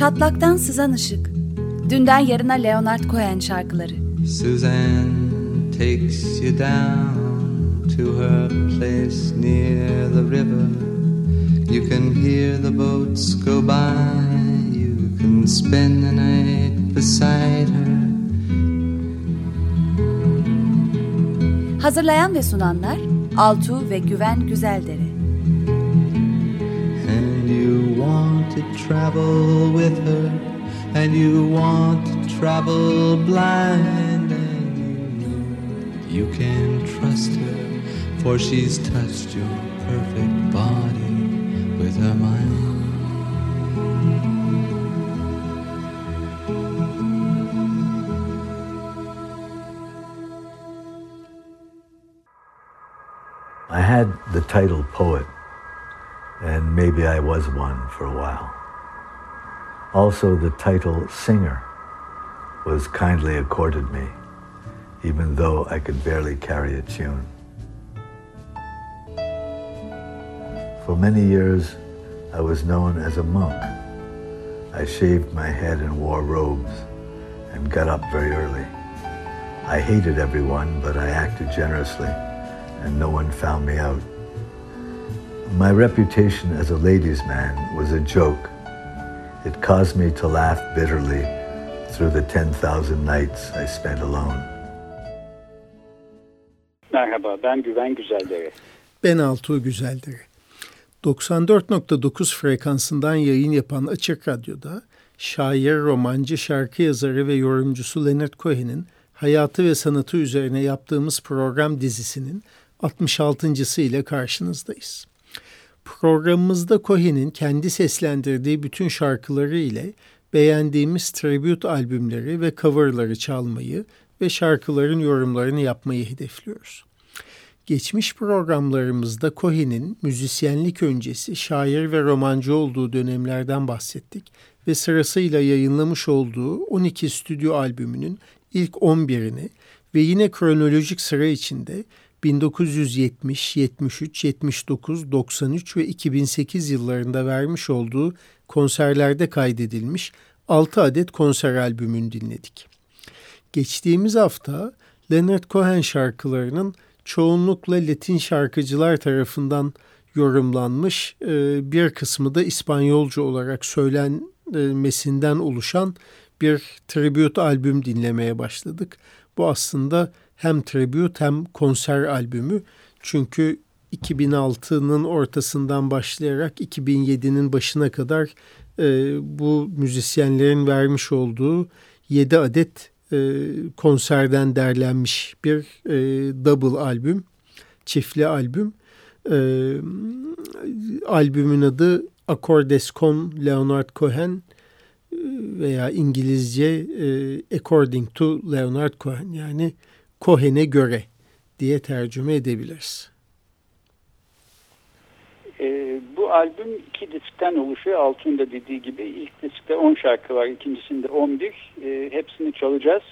Çatlaktan sızan ışık. Dünden yarına Leonard Cohen şarkıları. Suzanne takes you down to her place near the river. You can hear the boats go by. You can spend the night beside her. Hazırlayan ve sunanlar Altu ve Güven Güzeldere. Want to travel with her And you want to travel blind And you know you can trust her For she's touched your perfect body with her mind. I had the title poet, and maybe I was one for a while. Also, the title singer was kindly accorded me, even though I could barely carry a tune. For many years, I was known as a monk. I shaved my head and wore robes and got up very early. I hated everyone, but I acted generously and no one found me out. My reputation as a ladies' man was a joke. It caused me to laugh bitterly through the 10,000 nights I spent alone. Merhaba, ben Güven Güzeldere. Ben Altuğ Güzeldere. 94.9 frekansından yayın yapan Açık Radyo'da şair, romancı, şarkı yazarı ve yorumcusu Leonard Cohen'in hayatı ve sanatı üzerine yaptığımız program dizisinin 66. ile karşınızdayız. Programımızda Cohen'in kendi seslendirdiği bütün şarkıları ile beğendiğimiz tribute albümleri ve coverları çalmayı ve şarkıların yorumlarını yapmayı hedefliyoruz. Geçmiş programlarımızda Cohen'in müzisyenlik öncesi şair ve romancı olduğu dönemlerden bahsettik ve sırasıyla yayınlamış olduğu 12 stüdyo albümünün ilk 11'ini ve yine kronolojik sıra içinde 1970, 73, 79, 93 ve 2008 yıllarında vermiş olduğu konserlerde kaydedilmiş 6 adet konser albümünü dinledik. Geçtiğimiz hafta Leonard Cohen şarkılarının çoğunlukla Latin şarkıcılar tarafından yorumlanmış e, bir kısmı da İspanyolca olarak söylenmesinden oluşan bir tribute albüm dinlemeye başladık. Bu aslında hem tribute hem konser albümü. Çünkü 2006'nın ortasından başlayarak 2007'nin başına kadar e, bu müzisyenlerin vermiş olduğu 7 adet e, konserden derlenmiş bir e, double albüm, çiftli albüm. E, albümün adı Accordescon Leonard Cohen e, veya İngilizce e, According to Leonard Cohen yani Cohen'e göre diye tercüme edebiliriz. E, bu albüm iki diskten oluşuyor. Altın da dediği gibi ilk diskte 10 şarkı var, ikincisinde 11. E, hepsini çalacağız.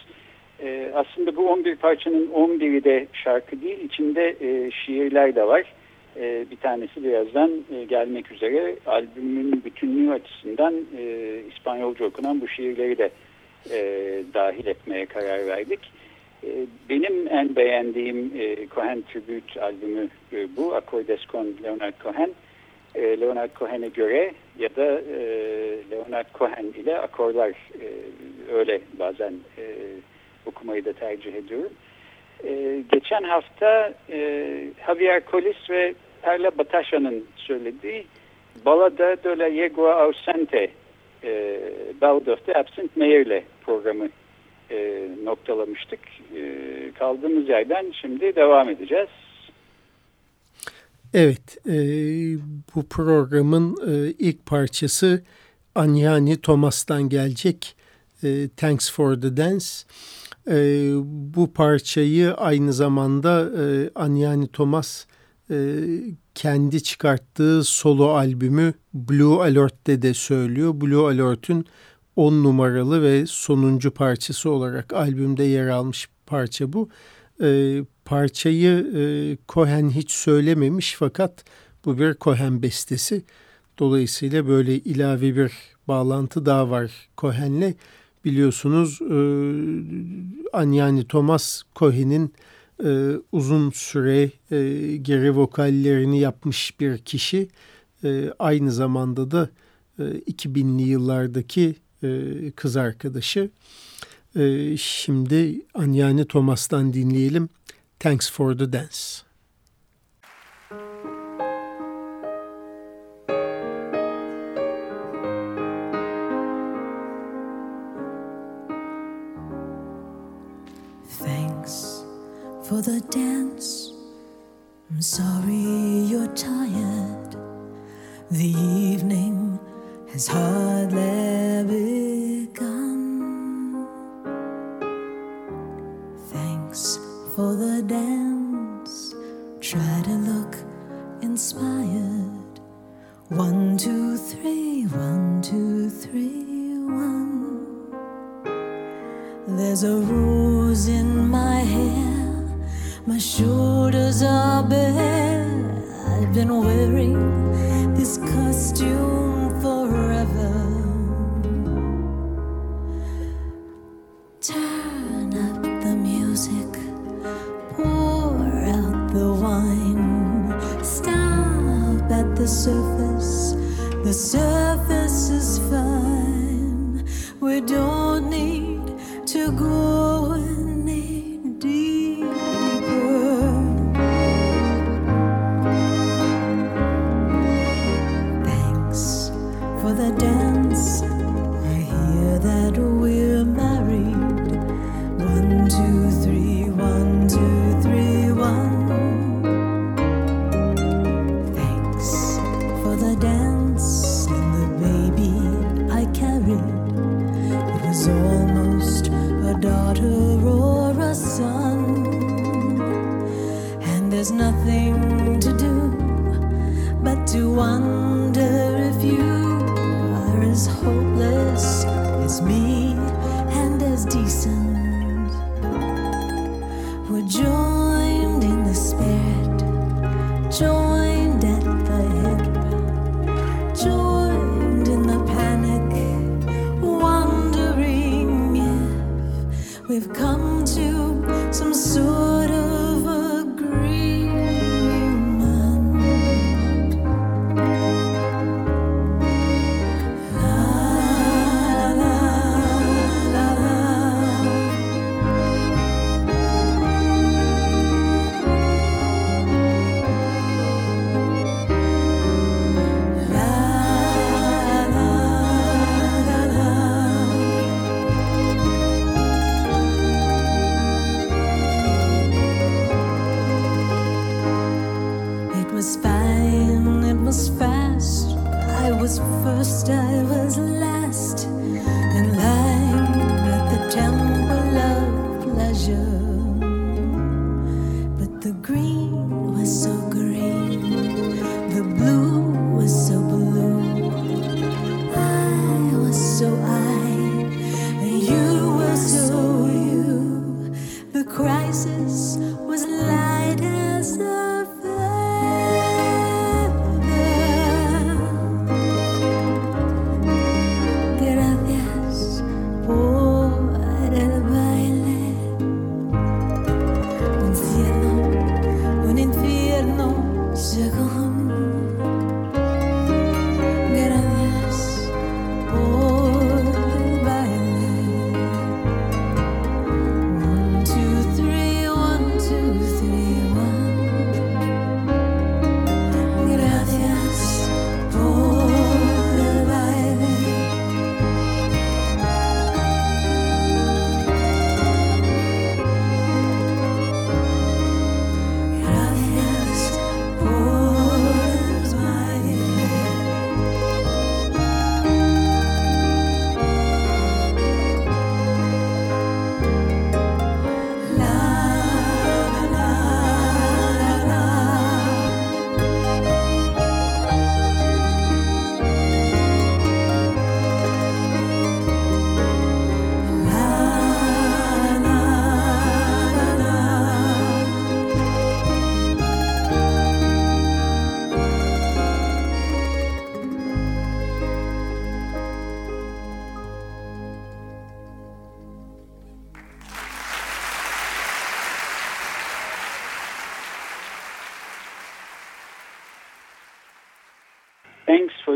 E, aslında bu 11 parçanın 11'i de şarkı değil, içinde e, şiirler de var. E, bir tanesi birazdan e, gelmek üzere. Albümün bütünlüğü açısından e, İspanyolca okunan bu şiirleri de e, dahil etmeye karar verdik. E, benim en beğendiğim e, Cohen Tribute albümü e, bu. Accordescon Leonard Cohen. E, Leonard Cohen'e göre ya da Leonard Cohen ile akorlar öyle bazen okumayı da tercih ediyorum. Geçen hafta Javier Colis ve Perla Batasha'nın söylediği Balada de la Yegua Ausente Ballad of the Absent Mayor ile programı e, noktalamıştık. E, kaldığımız yerden şimdi devam edeceğiz. Evet, e, bu programın e, ilk parçası Anyani Thomas'tan gelecek e, Thanks for the Dance. E, bu parçayı aynı zamanda e, Anyani Thomas e, kendi çıkarttığı solo albümü Blue Alert'te de söylüyor. Blue Alert'ün 10 numaralı ve sonuncu parçası olarak albümde yer almış parça bu. E, parçayı e, Cohen hiç söylememiş fakat bu bir Cohen bestesi. Dolayısıyla böyle ilave bir bağlantı daha var Cohen'le. Biliyorsunuz e, Thomas Cohen'in e, uzun süre e, geri vokallerini yapmış bir kişi. E, aynı zamanda da e, 2000'li yıllardaki e, kız arkadaşı. E, şimdi Anyani Thomas'tan dinleyelim. Thanks for the Dance. for the dance. I'm sorry you're tired. The evening has hardly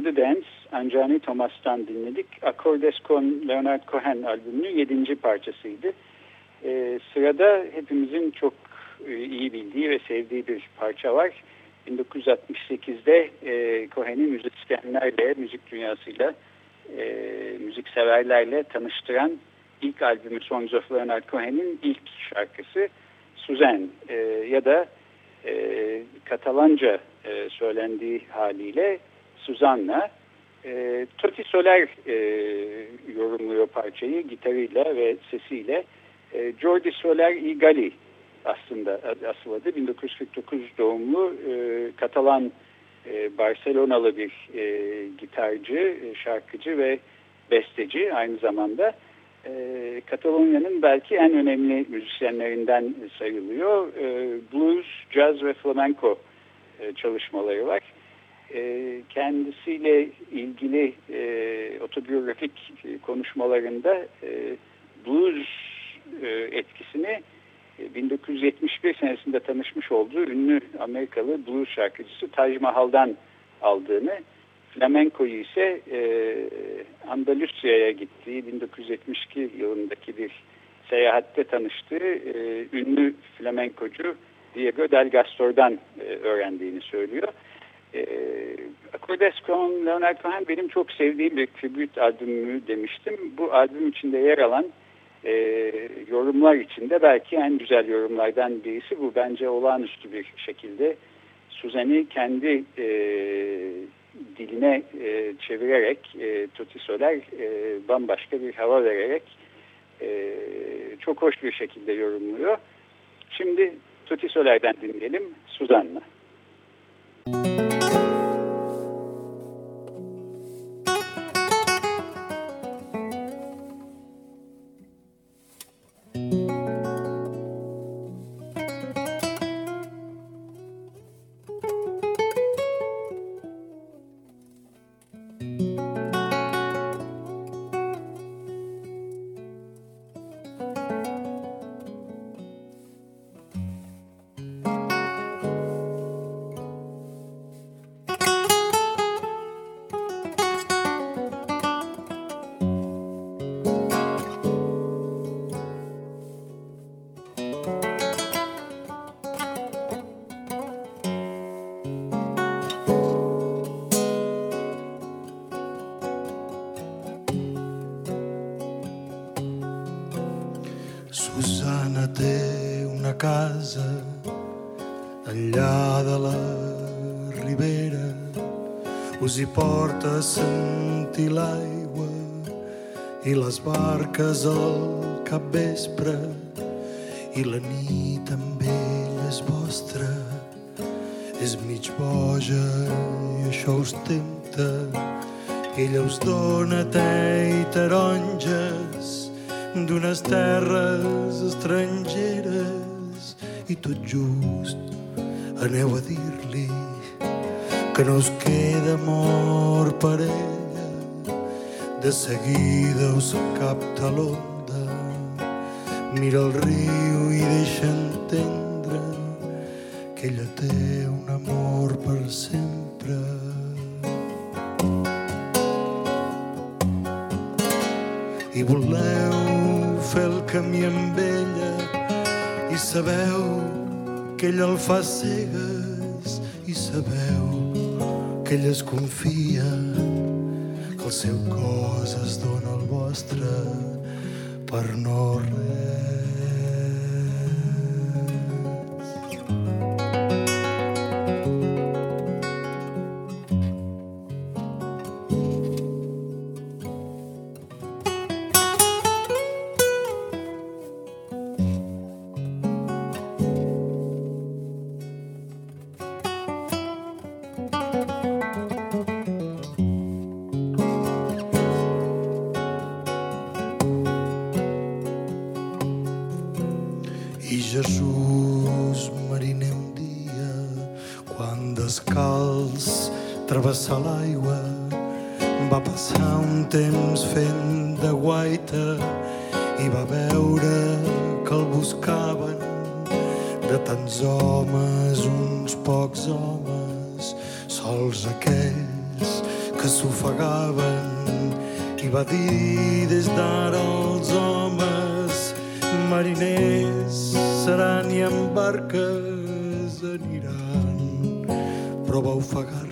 The Dance Anjani Thomas'tan dinledik. Akordeskon Leonard Cohen albümünün yedinci parçasıydı. Ee, sırada hepimizin çok e, iyi bildiği ve sevdiği bir parça var. 1968'de e, Cohen'i müzisyenlerle, müzik dünyasıyla, e, müzik severlerle tanıştıran ilk albümü Songs of Leonard Cohen'in ilk şarkısı Suzanne e, ya da e, Katalanca e, söylendiği haliyle Suzanna. E, Toti Soler e, yorumluyor parçayı gitarıyla ve sesiyle. E, Jordi Soler Igali aslında asıl adı 1949 doğumlu e, Katalan e, Barcelonalı bir e, gitarcı, e, şarkıcı ve besteci aynı zamanda. E, Katalonya'nın belki en önemli müzisyenlerinden sayılıyor. E, blues, jazz ve flamenco e, çalışmaları var. E, kendisiyle ilgili e, otobiyografik konuşmalarında e, blues e, etkisini 1971 senesinde tanışmış olduğu ünlü Amerikalı blues şarkıcısı Taj Mahal'dan aldığını, flamenkoyu ise e, Andalusya'ya gittiği 1972 yılındaki bir seyahatte tanıştığı e, ünlü flamenkocu Diego Del Gastor'dan e, öğrendiğini söylüyor. E, Acordescon Leonard Cohen benim çok sevdiğim bir tribute albümü demiştim. Bu albüm içinde yer alan e, yorumlar içinde belki en güzel yorumlardan birisi bu. Bence olağanüstü bir şekilde Suzan'i kendi e, diline e, çevirerek e, Tuti Soler e, bambaşka bir hava vererek e, çok hoş bir şekilde yorumluyor. Şimdi Tuti Soler'den dinleyelim Suzan'la. Müzik us hi porta a sentir l'aigua i les barques al capvespre i la nit amb ell és vostra. És mig boja i això us tempta ella us dona te i taronges d'unes terres estrangeres i tot just aneu a dir-li que no us amor per ella. De seguida us capta l'onda mira el riu i deixa entendre que ella té un amor per sempre. I voleu fer el camí amb ella i sabeu que ella el fa cegues que ell es confia que el seu cos es dona al vostre per no res. Travessar l'aigua. Va passar un temps fent de guaita i va veure que el buscaven. De tants homes, uns pocs homes, sols aquell vaixells que s'ofegaven. I va dir des d'ara els homes mariners seran i en barques aniran. Però va ofegar-se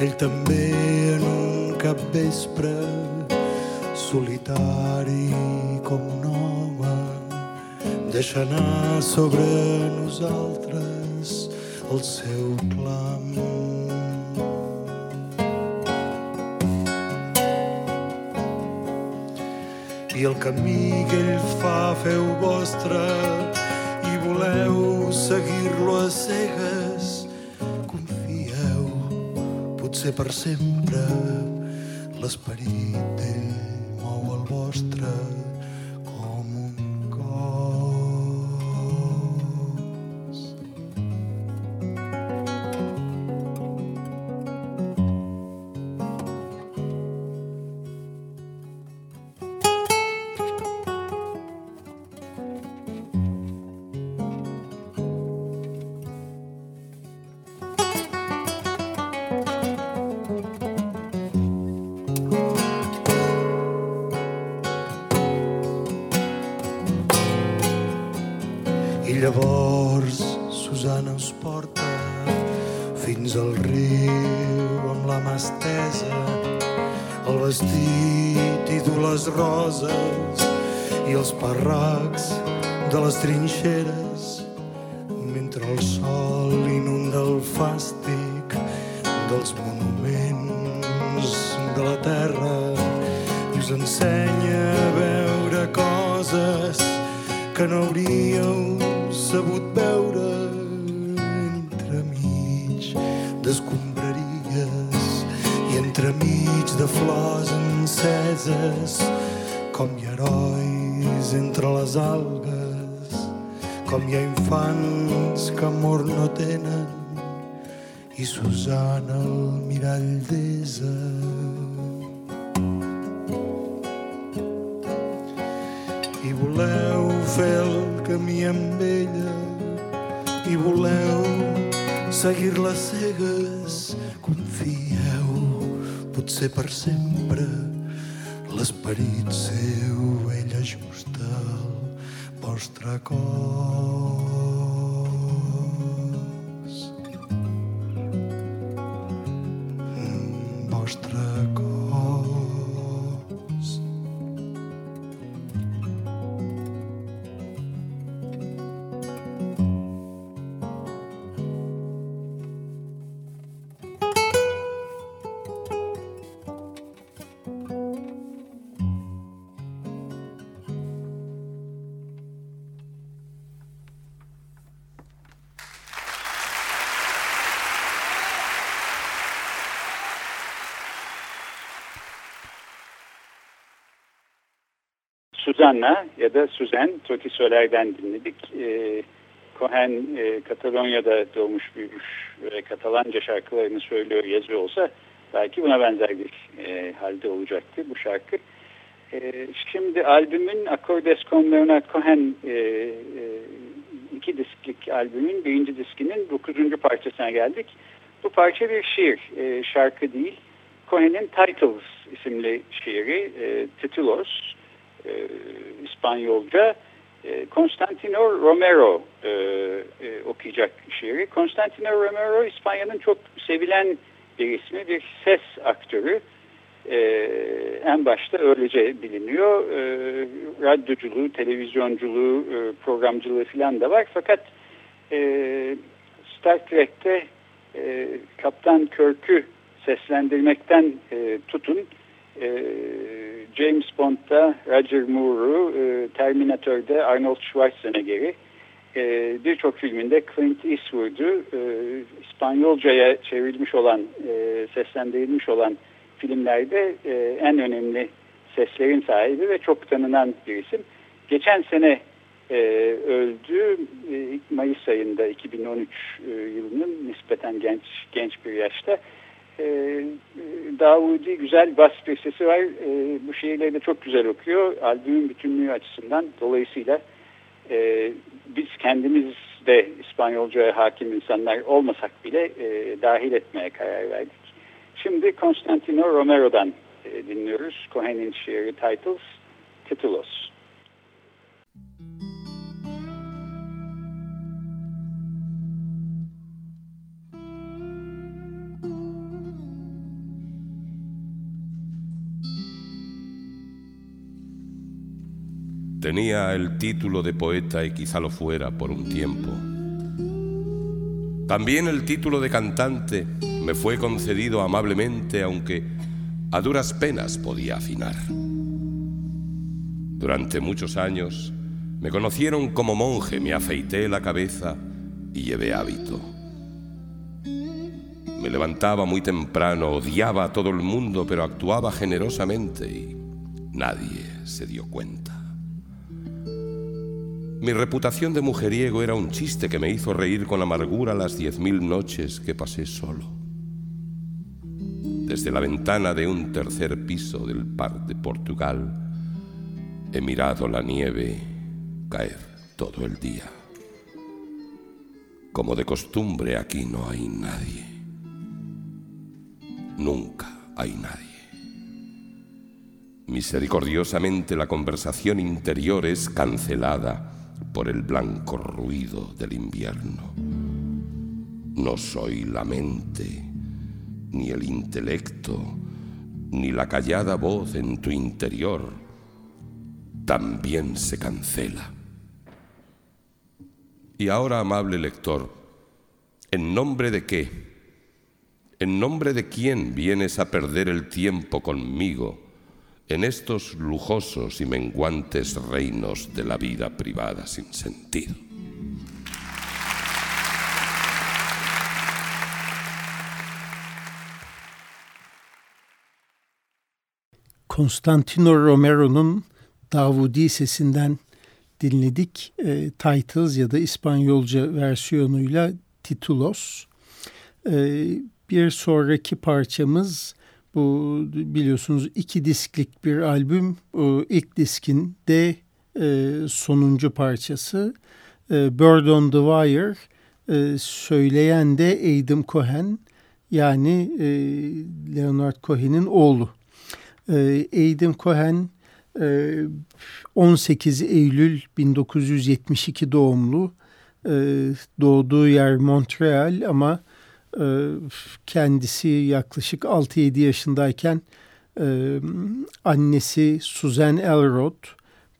ell també en un capvespre solitari com un home deixa anar sobre nosaltres el seu clam. I el camí que ell fa feu vostre i voleu seguir-lo a cegues, potser per sempre. L'esperit d'ell mou el vostre llavors Susana us porta fins al riu amb la mà estesa, el vestit i du les roses i els parracs de les trinxeres mentre el sol i Susana el mirall d'esa i voleu fer el camí amb ella i voleu seguir-la cegues. Confieu potser per sempre l'esperit seu Suzanna ya da Suzen Toti Soler'den dinledik. E, Cohen e, Katalonya'da doğmuş büyümüş ve Katalanca şarkılarını söylüyor yazıyor olsa belki buna benzer bir e, halde olacaktı bu şarkı. E, şimdi albümün Accordes con Leonard Cohen e, e, iki disklik albümün birinci diskinin dokuzuncu parçasına geldik. Bu parça bir şiir, e, şarkı değil. Cohen'in Titles isimli şiiri, e, Titulos, e, İspanyolca. E, Constantino Romero e, e, okuyacak şiiri. Constantino Romero İspanya'nın çok sevilen bir ismi, bir ses aktörü. E, en başta öylece biliniyor. E, radyoculuğu, televizyonculuğu, e, programcılığı falan da var. Fakat e, Star Trek'te e, Kaptan Kirk'ü seslendirmekten e, tutun e, James Bond'da Roger Moore'u, e, Terminator'da Arnold Schwarzenegger'i, e, birçok filminde Clint Eastwood'u e, İspanyolcaya çevrilmiş olan, e, seslendirilmiş olan filmlerde en önemli seslerin sahibi ve çok tanınan bir isim. Geçen sene öldü. Mayıs ayında 2013 e, yılının nispeten genç genç bir yaşta. E, Davudi güzel bas bir sesi var. E, bu şiirleri de çok güzel okuyor. Albümün bütünlüğü açısından. Dolayısıyla e, biz kendimiz de İspanyolcaya hakim insanlar olmasak bile e, dahil etmeye karar verdik. Şimdi Constantino Romero'dan e, dinliyoruz. Cohen'in şiiri Titles, Titulos. Tenía el título de poeta y quizá lo fuera por un tiempo. También el título de cantante me fue concedido amablemente, aunque a duras penas podía afinar. Durante muchos años me conocieron como monje, me afeité la cabeza y llevé hábito. Me levantaba muy temprano, odiaba a todo el mundo, pero actuaba generosamente y nadie se dio cuenta. Mi reputación de mujeriego era un chiste que me hizo reír con amargura las diez mil noches que pasé solo. Desde la ventana de un tercer piso del Par de Portugal he mirado la nieve caer todo el día. Como de costumbre aquí no hay nadie. Nunca hay nadie. Misericordiosamente la conversación interior es cancelada por el blanco ruido del invierno. No soy la mente, ni el intelecto, ni la callada voz en tu interior. También se cancela. Y ahora, amable lector, ¿en nombre de qué? ¿En nombre de quién vienes a perder el tiempo conmigo? En estos lujosos y menguantes reinos de la vida privada sin sentido. Constantino Romero'nun Davudi sesinden dinledik. E, Titles ya da İspanyolca versiyonuyla Titulos. E, bir sonraki parçamız bu biliyorsunuz iki disklik bir albüm. İlk diskin de e, sonuncu parçası. E, Bird on the Wire. E, söyleyen de Adam Cohen. Yani Leonard Cohen'in oğlu. Adam Cohen e, 18 Eylül 1972 doğumlu. Doğduğu yer Montreal ama kendisi yaklaşık 6-7 yaşındayken e, annesi Susan Elrod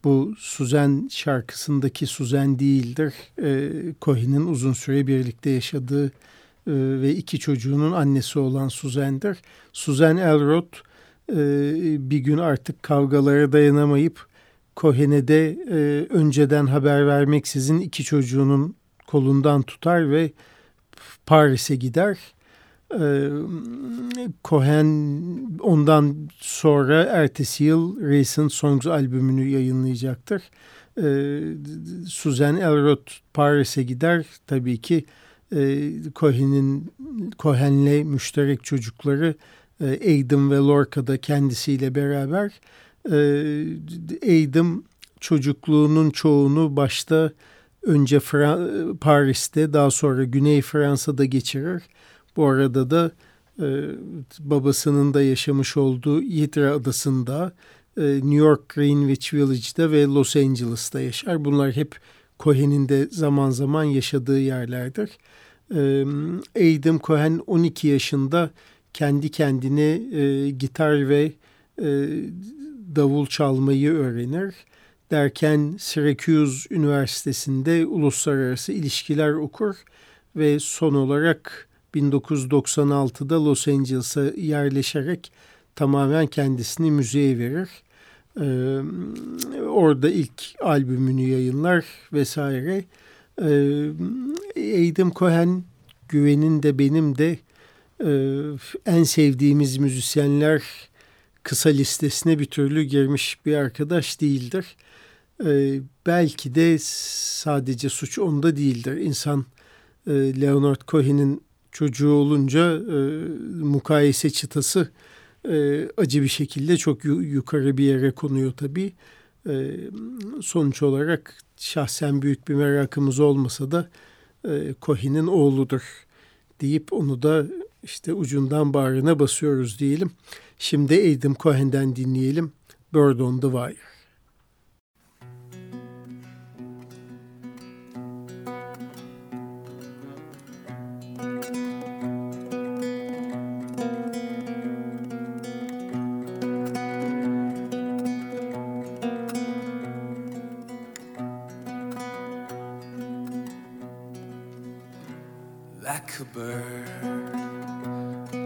bu Susan şarkısındaki Susan değildir. E, Cohen'in uzun süre birlikte yaşadığı e, ve iki çocuğunun annesi olan Susan'dır. Susan Elrod bir gün artık kavgalara dayanamayıp Cohen'e de önceden haber vermeksizin iki çocuğunun kolundan tutar ve Paris'e gider. Ee, Cohen ondan sonra ertesi yıl Recent Songs albümünü yayınlayacaktır. Ee, Susan Elrod Paris'e gider. Tabii ki e, Cohen'in Cohen'le müşterek çocukları e, Adam ve Lorca da kendisiyle beraber e, Adam çocukluğunun çoğunu başta önce Fra Paris'te daha sonra Güney Fransa'da geçirir. Bu arada da e, babasının da yaşamış olduğu Yitra Adası'nda, e, New York Greenwich Village'da ve Los Angeles'ta yaşar. Bunlar hep Cohen'in de zaman zaman yaşadığı yerlerdir. E, Adam Cohen 12 yaşında kendi kendine e, gitar ve e, davul çalmayı öğrenir derken Syracuse Üniversitesi'nde uluslararası ilişkiler okur ve son olarak 1996'da Los Angeles'a yerleşerek tamamen kendisini müzeye verir. Ee, orada ilk albümünü yayınlar vesaire. Ee, Adam Cohen Güven'in de benim de e, en sevdiğimiz müzisyenler kısa listesine bir türlü girmiş bir arkadaş değildir e, belki de sadece suç onda değildir. İnsan e, Leonard Cohen'in çocuğu olunca e, mukayese çıtası e, acı bir şekilde çok yu, yukarı bir yere konuyor tabii. E, sonuç olarak şahsen büyük bir merakımız olmasa da e, Cohen'in oğludur deyip onu da işte ucundan bağrına basıyoruz diyelim. Şimdi Adam Cohen'den dinleyelim. Bird on the Wire.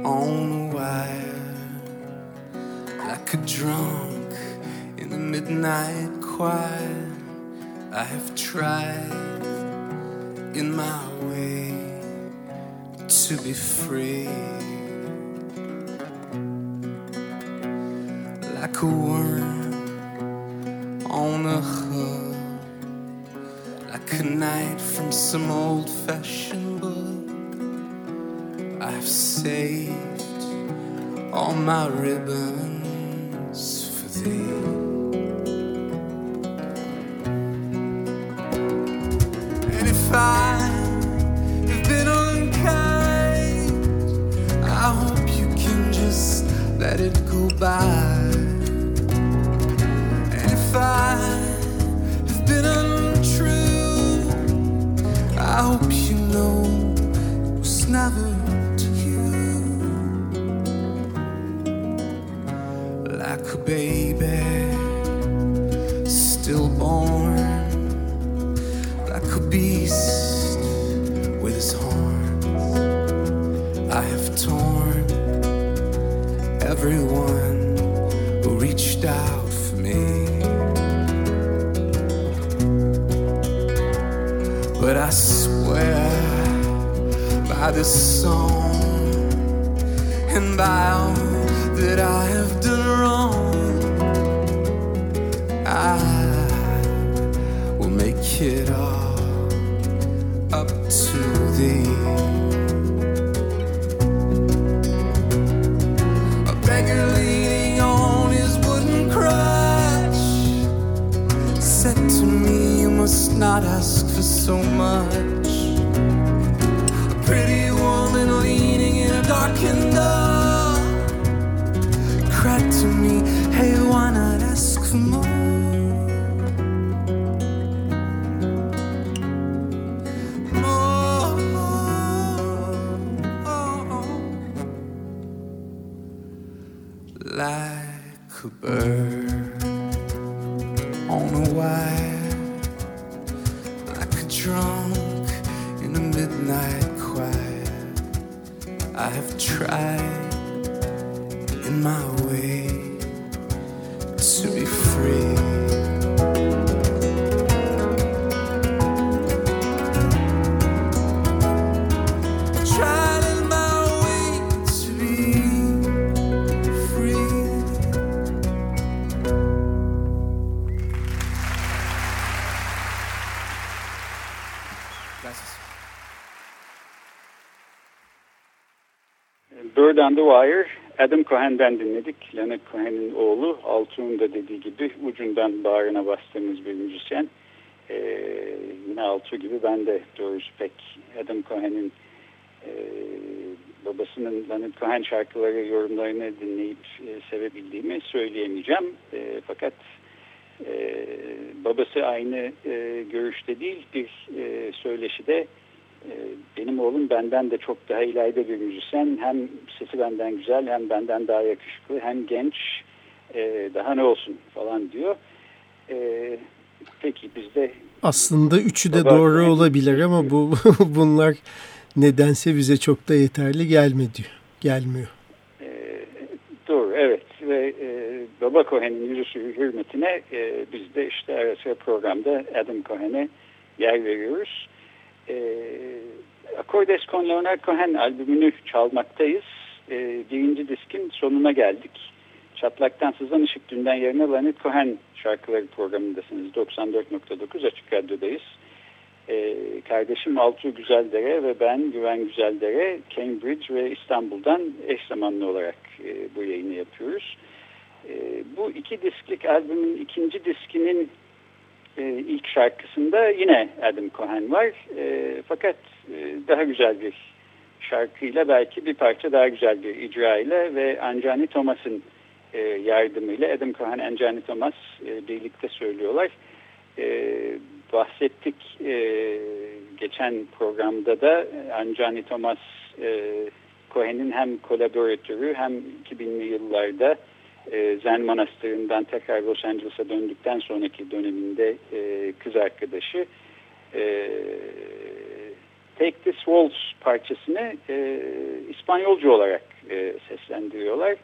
on the wire like a drunk in the midnight choir. I have tried in my way to be free. Like a worm on a hook, like a knight from some old fashioned book. I've saved. This not ask for so much. Adam Cohen'den dinledik. Leonard Cohen'in oğlu, Altuğ'un da dediği gibi ucundan bağrına bastığımız bir müzisyen. Ee, yine Altuğ gibi ben de doğrusu pek Adam Cohen'in e, babasının Leonard Cohen şarkıları, yorumlarını dinleyip e, sevebildiğimi söyleyemeyeceğim. E, fakat e, babası aynı e, görüşte değil bir e, söyleşide ee, benim oğlum benden de çok daha ileride bir müzisyen. Hem sesi benden güzel hem benden daha yakışıklı hem genç e, daha ne olsun falan diyor. E, peki bizde aslında üçü de doğru olabilir ama bu bunlar nedense bize çok da yeterli gelmedi gelmiyor. E, doğru evet ve e, Baba Cohen'in yüzüsü hürmetine e, biz de işte arası programda Adam Cohen'e yer veriyoruz e, Accordes con Leonard Cohen albümünü çalmaktayız. E, birinci diskin sonuna geldik. Çatlaktan Sızan Işık Dünden Yerine Leonard Cohen şarkıları programındasınız. 94.9 Açık Radyo'dayız. E, kardeşim Altuğ Güzeldere ve ben Güven Güzeldere Cambridge ve İstanbul'dan eş zamanlı olarak e, bu yayını yapıyoruz. E, bu iki disklik albümün ikinci diskinin e, ilk şarkısında yine Adam Cohen var. E, fakat e, daha güzel bir şarkıyla belki bir parça daha güzel bir icra ile ve Anjani Thomas'ın e, yardımıyla Adam Cohen, Anjani Thomas birlikte söylüyorlar. Bahsettik geçen programda da Anjani Thomas Cohen'in hem kolaboratörü hem 2000'li yıllarda e, Zen Manastırı'ndan tekrar Los Angeles'a döndükten sonraki döneminde e, kız arkadaşı Take This Waltz parçasını e, İspanyolca olarak e, seslendiriyorlar.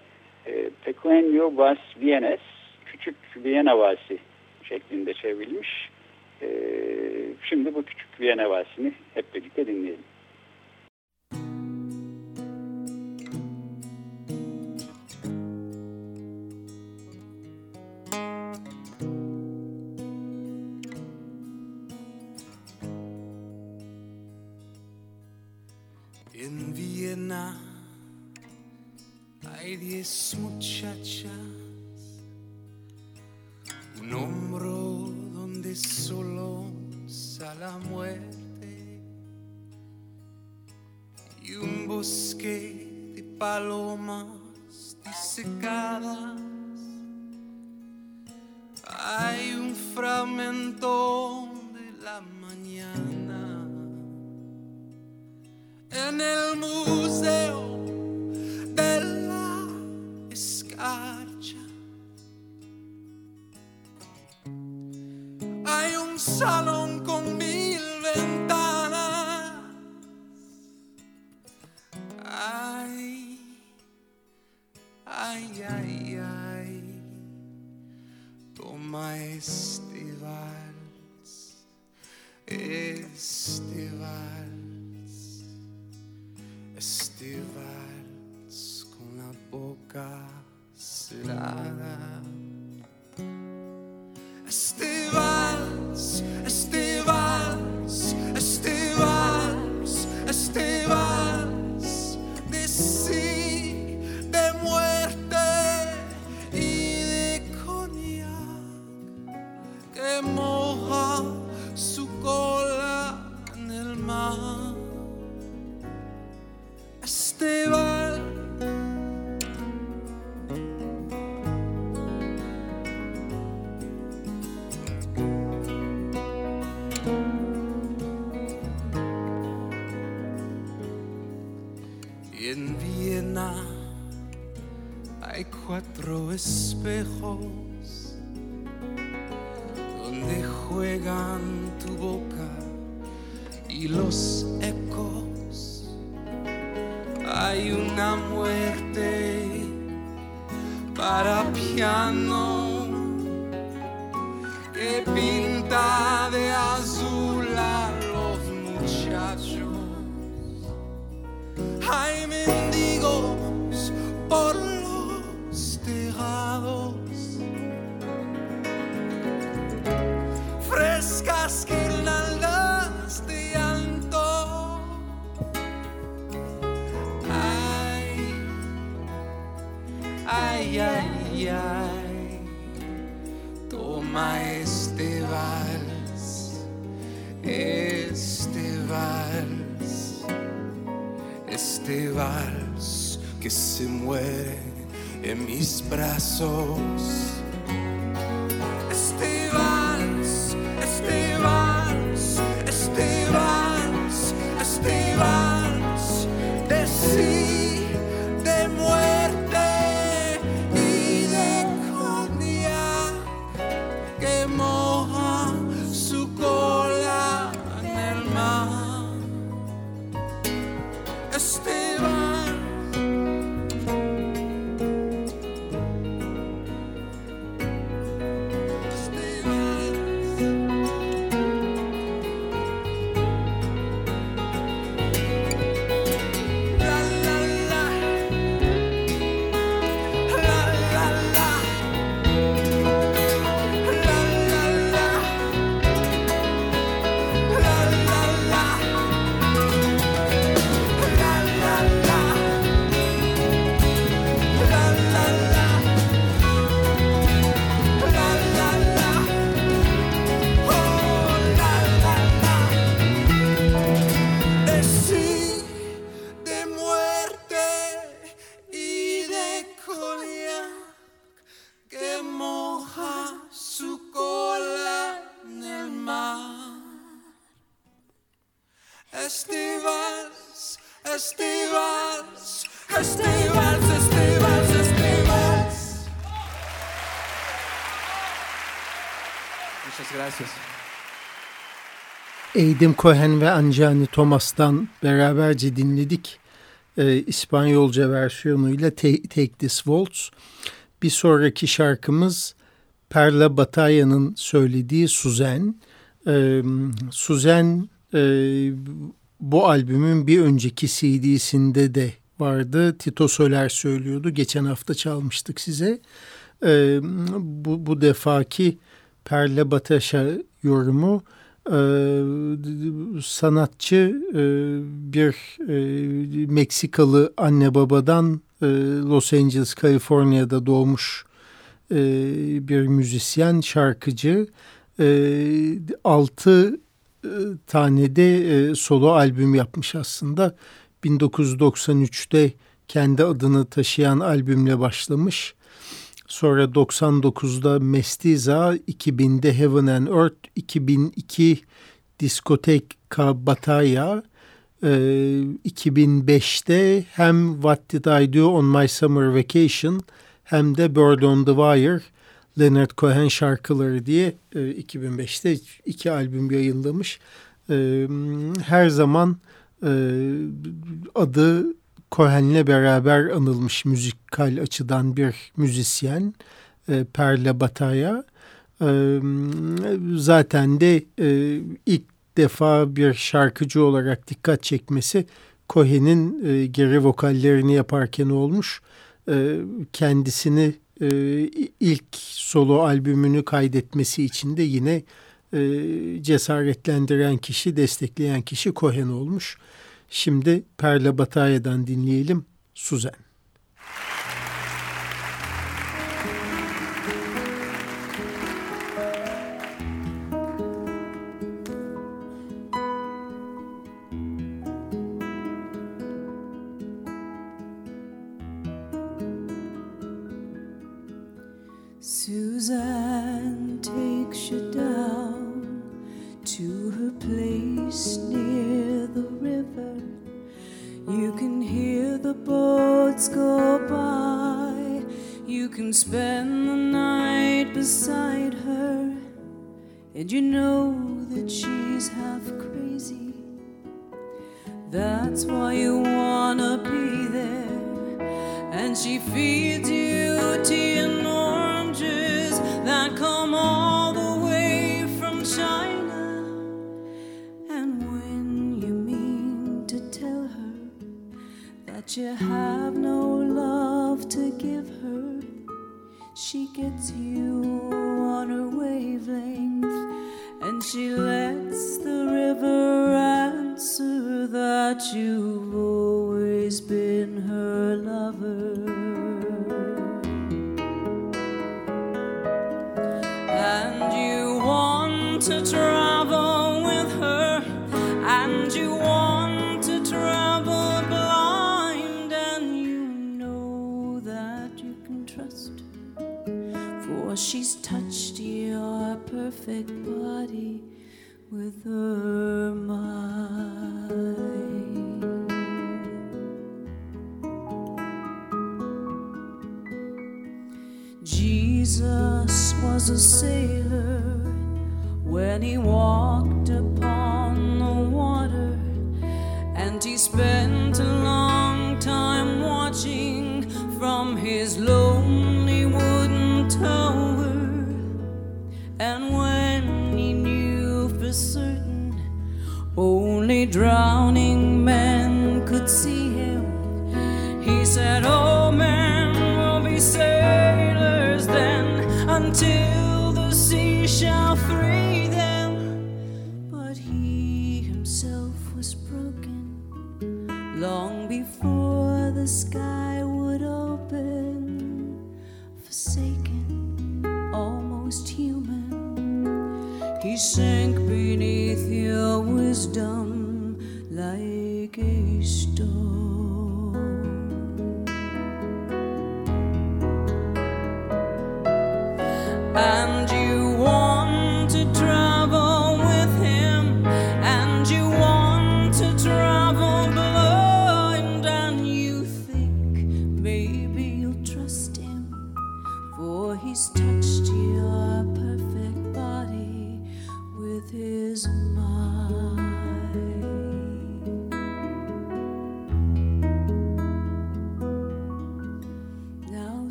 E, Pequeño Vas Vienes, Küçük Viyana Vasi şeklinde çevrilmiş. Şimdi bu Küçük Viyana Vasini hep birlikte dinleyelim. Muchachas, un hombro donde solo sale la muerte y un bosque de palomas disecadas. Hay un fragmento de la mañana en el museo juegan tu boca y los ecos. Hay una muerte para piano que se muere en mis brazos. Aidan Cohen ve Anjani Thomas'tan beraberce dinledik. Ee, İspanyolca versiyonuyla Take This Waltz. Bir sonraki şarkımız Perla Bataya'nın söylediği Suzanne. Ee, Suzanne e, bu albümün bir önceki CD'sinde de vardı. Tito Soler söylüyordu. Geçen hafta çalmıştık size. Ee, bu, bu defaki Perle Bataşa yorumu sanatçı e, bir e, Meksikalı anne babadan e, Los Angeles, Kaliforniya'da doğmuş bir müzisyen, şarkıcı. Altı tane de solo albüm yapmış aslında. 1993'te kendi adını taşıyan albümle başlamış. Sonra 99'da Mestiza, 2000'de Heaven and Earth, 2002 Diskoteka Bataya, 2005'te hem What Did I Do on My Summer Vacation hem de Bird on the Wire Leonard Cohen şarkıları diye 2005'te iki albüm yayınlamış. Her zaman adı Cohen'le beraber anılmış müzikal açıdan bir müzisyen Perle Bataya. Zaten de ilk defa bir şarkıcı olarak dikkat çekmesi Cohen'in geri vokallerini yaparken olmuş. Kendisini ilk solo albümünü kaydetmesi için de yine cesaretlendiren kişi, destekleyen kişi Cohen olmuş. Şimdi Perla Bataya'dan dinleyelim Suzan. And you know that she's half crazy. That's why you wanna be there. And she feeds you tea and oranges that come all the way from China. And when you mean to tell her that you have no love to give her, she gets you on her wavelength and she lets the river answer that you've always been her lover. And you want to travel with her, and you want to travel blind, and you know that you can trust her, for she's touched your perfect body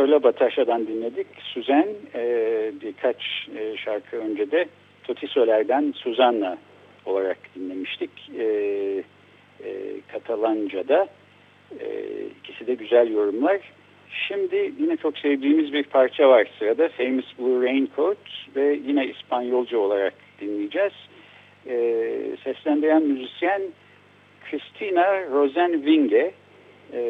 Köle Bataşa'dan dinledik. Süzen e, birkaç e, şarkı önce de Toti Soler'den Suzanna olarak dinlemiştik. E, e, Katalanca'da e, ikisi de güzel yorumlar. Şimdi yine çok sevdiğimiz bir parça var sırada. Famous Blue Raincoat ve yine İspanyolca olarak dinleyeceğiz. E, seslendiren müzisyen Cristina Rosenvinge. E,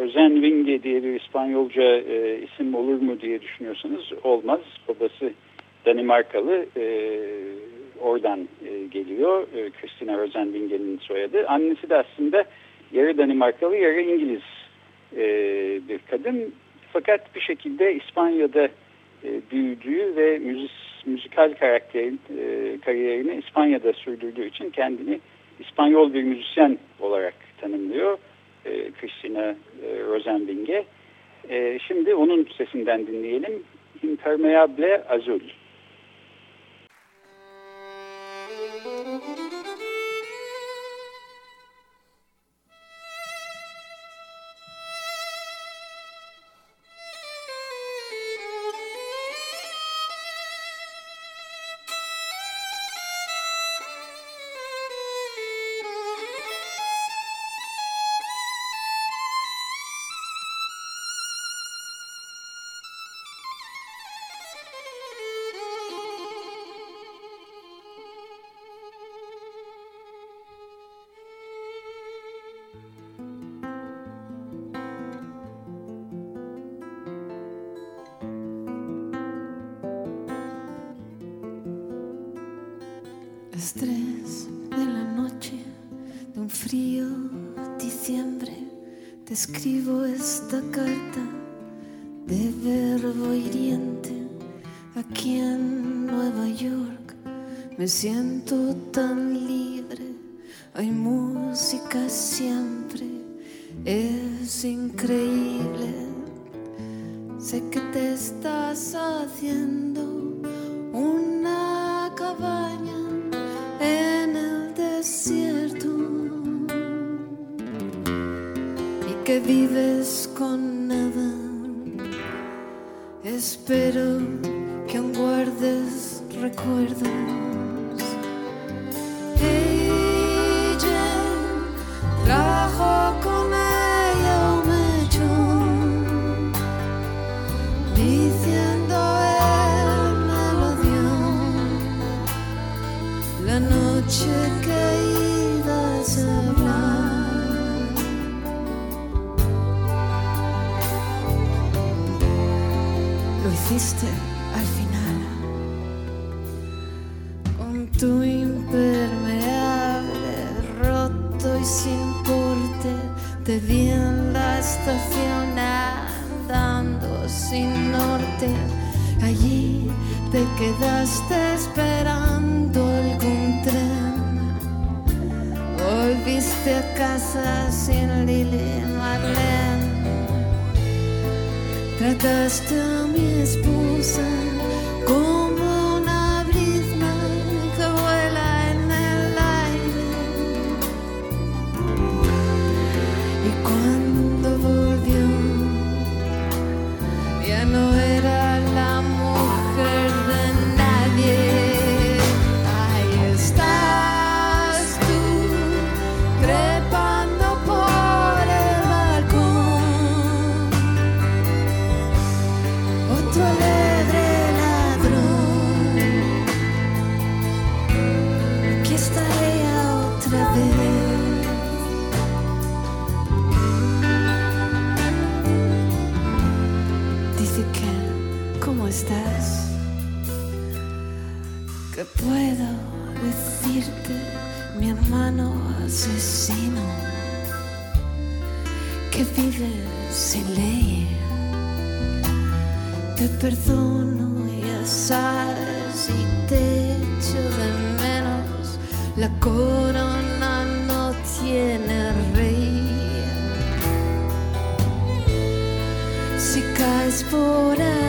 Rosenvinge diye bir İspanyolca e, isim olur mu diye düşünüyorsanız olmaz. Babası Danimarkalı e, oradan e, geliyor. E, Christina Rosenvinge'nin soyadı. Annesi de aslında yarı Danimarkalı yarı İngiliz e, bir kadın. Fakat bir şekilde İspanya'da e, büyüdüğü ve müzis, müzikal karakterin, e, kariyerini İspanya'da sürdürdüğü için kendini İspanyol bir müzisyen olarak tanımlıyor. E, Christina e, Rosenbing'e. E, şimdi onun sesinden dinleyelim. Impermeable Azul. Estrés de la noche, de un frío diciembre, te escribo esta carta de verbo hiriente aquí en Nueva York. Me siento tan sin lille Madeleine. Trataste a mi esposa con puedo decirte, mi hermano asesino? Que vives sin ley. Te perdono, ya sabes, y te echo de menos. La corona no tiene rey. Si caes por aquí,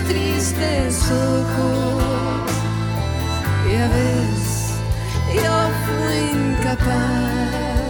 a tristes ojos. Ya ves, yo fui incapaz.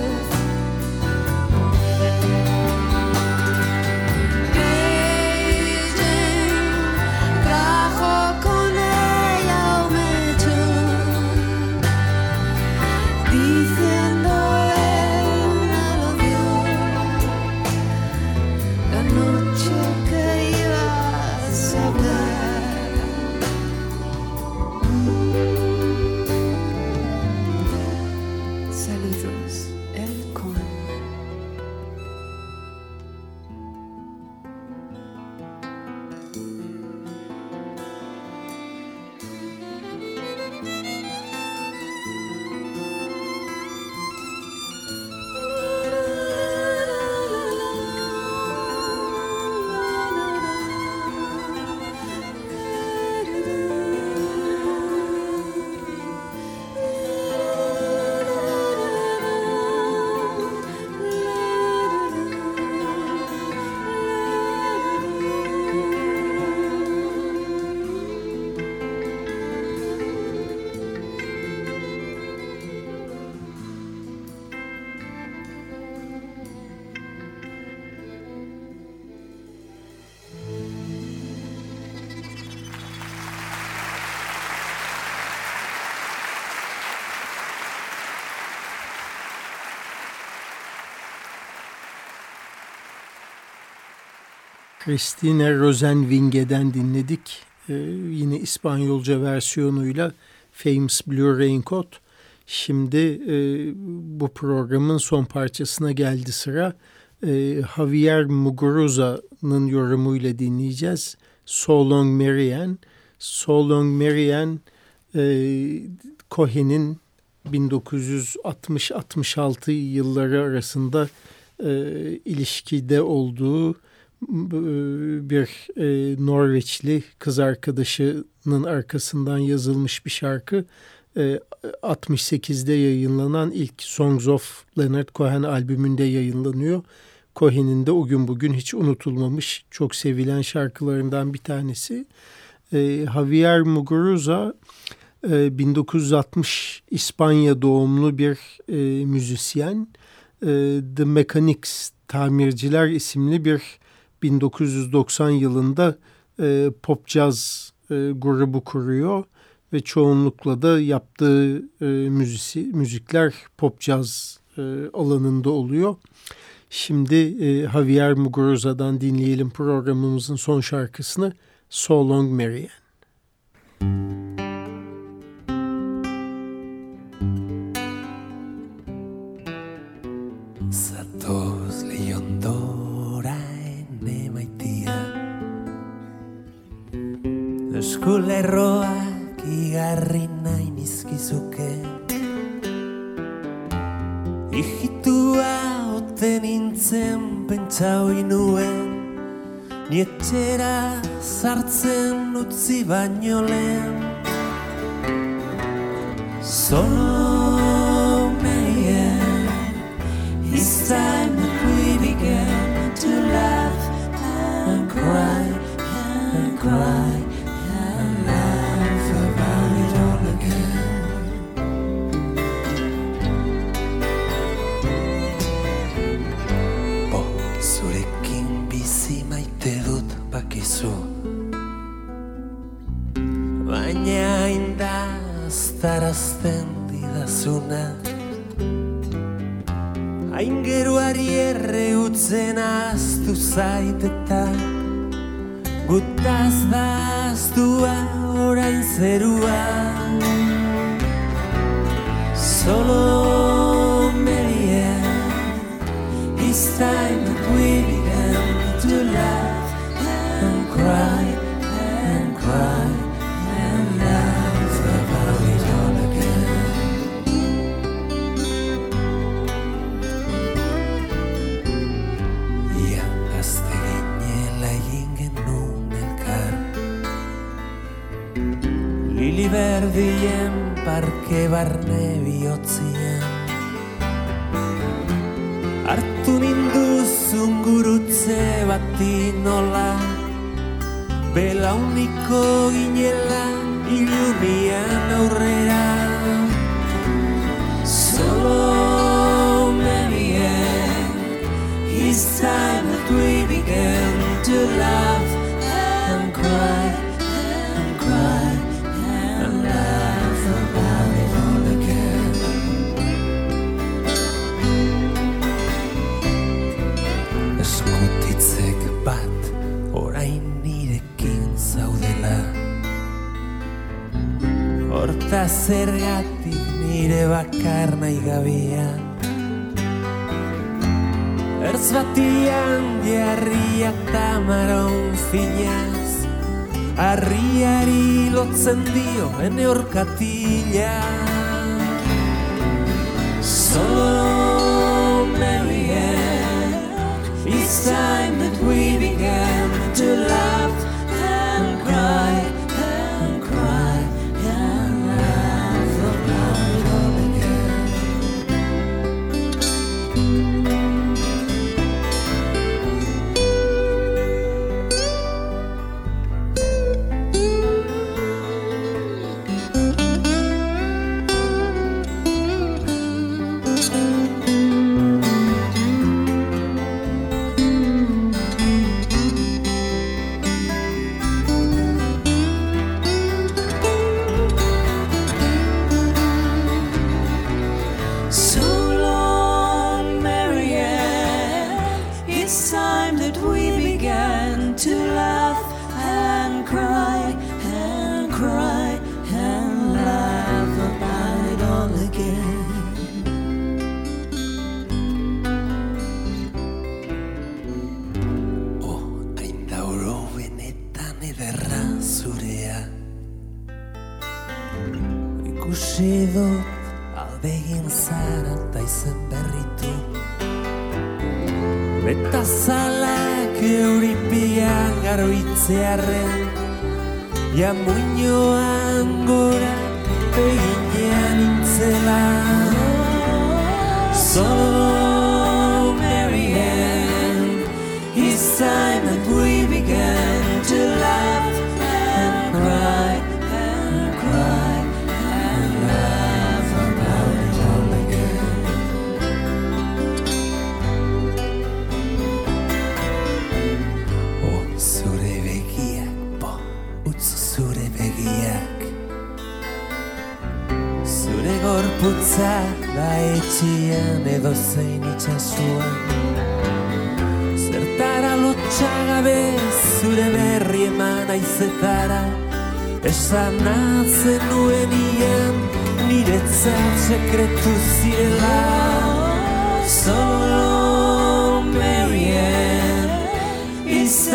Christine Rosenwinge'den dinledik. Ee, yine İspanyolca versiyonuyla Famous Blue Raincoat. Şimdi e, bu programın son parçasına geldi sıra. E, Javier Muguruza'nın yorumuyla dinleyeceğiz. So Long Marianne. So Long Marianne e, Cohen'in 1960-66 yılları arasında e, ilişkide olduğu bir e, Norveçli kız arkadaşının arkasından yazılmış bir şarkı. E, 68'de yayınlanan ilk Songs of Leonard Cohen albümünde yayınlanıyor. Cohen'in de o gün bugün hiç unutulmamış çok sevilen şarkılarından bir tanesi. E, Javier Muguruza e, 1960 İspanya doğumlu bir e, müzisyen. E, The Mechanics Tamirciler isimli bir 1990 yılında e, pop caz e, grubu kuruyor ve çoğunlukla da yaptığı e, müzisi, müzikler pop caz e, alanında oluyor. Şimdi e, Javier Muguruza'dan dinleyelim programımızın son şarkısını So Long Marianne. eskulerroak igarri nahi nizkizuke. Ijitua ote nintzen pentsau inuen Nietxera sartzen utzi baino lehen. Zono meien izan Horta zergatik nire bakar nahi gabia Ertz batian diarria eta maron finaz Arriari lotzen dio ene orkatila Zomerriek izan zeharren Jamuñoan gora eginean intzela Solo Mary Ann izan bezala etxian edo zein itxasuan Zertara lotxagabe zure berri eman aizetara Esan atzen nuenian niretzat sekretu zirela Solo Marianne It's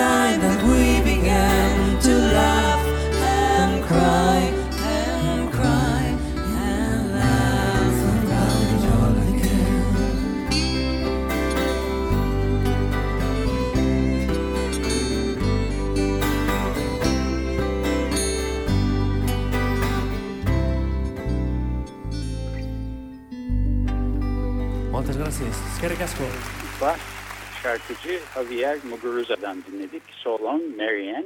Eskerrik asko. Bach şarkıcı Javier Muguruza'dan dinledik. Solon, Marianne.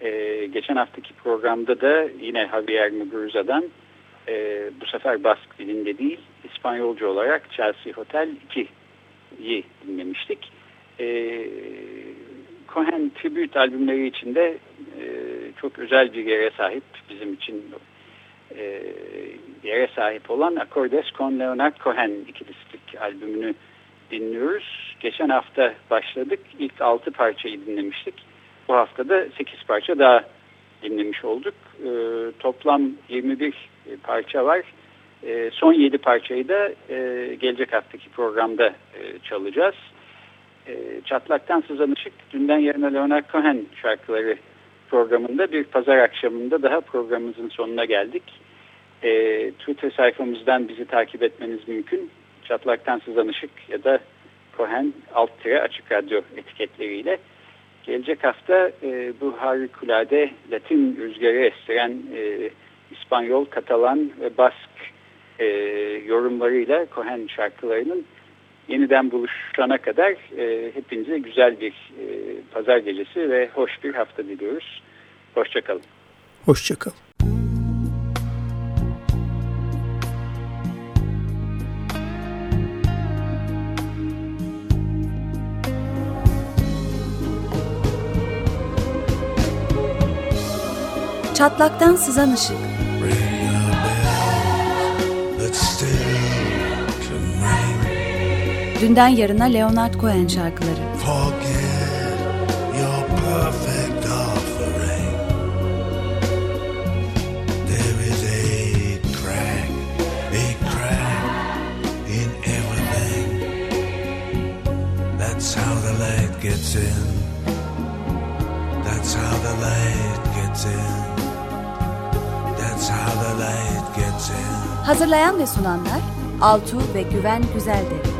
Ee, geçen haftaki programda da yine Javier Muguruza'dan e, bu sefer Bask dilinde değil İspanyolca olarak Chelsea Hotel 2'yi dinlemiştik. Ee, Cohen Tribute albümleri içinde e, çok özel bir yere sahip bizim için e, yere sahip olan Accordes con Leonard Cohen ikilislik albümünü dinliyoruz. Geçen hafta başladık. İlk 6 parçayı dinlemiştik. Bu hafta da 8 parça daha dinlemiş olduk. E, toplam 21 parça var. E, son 7 parçayı da e, gelecek haftaki programda e, çalacağız. E, Çatlaktan Sızan Işık, Dünden Yarına Leonard Cohen şarkıları programında bir pazar akşamında daha programımızın sonuna geldik. E, Twitter sayfamızdan bizi takip etmeniz mümkün. Çatlaktan Sızan Işık ya da Cohen alt tire açık radyo etiketleriyle. Gelecek hafta e, bu harikulade Latin rüzgarı estiren e, İspanyol, Katalan ve Bask e, yorumlarıyla Cohen şarkılarının yeniden buluşana kadar e, hepinize güzel bir e, pazar gecesi ve hoş bir hafta diliyoruz. Hoşçakalın. Hoşçakal. Çatlaktan sızan ışık. Dünden yarına Leonard Cohen şarkıları. Gets in. That's how the light gets in. Hazırlayan ve sunanlar Altuğ ve Güven Güzeldere.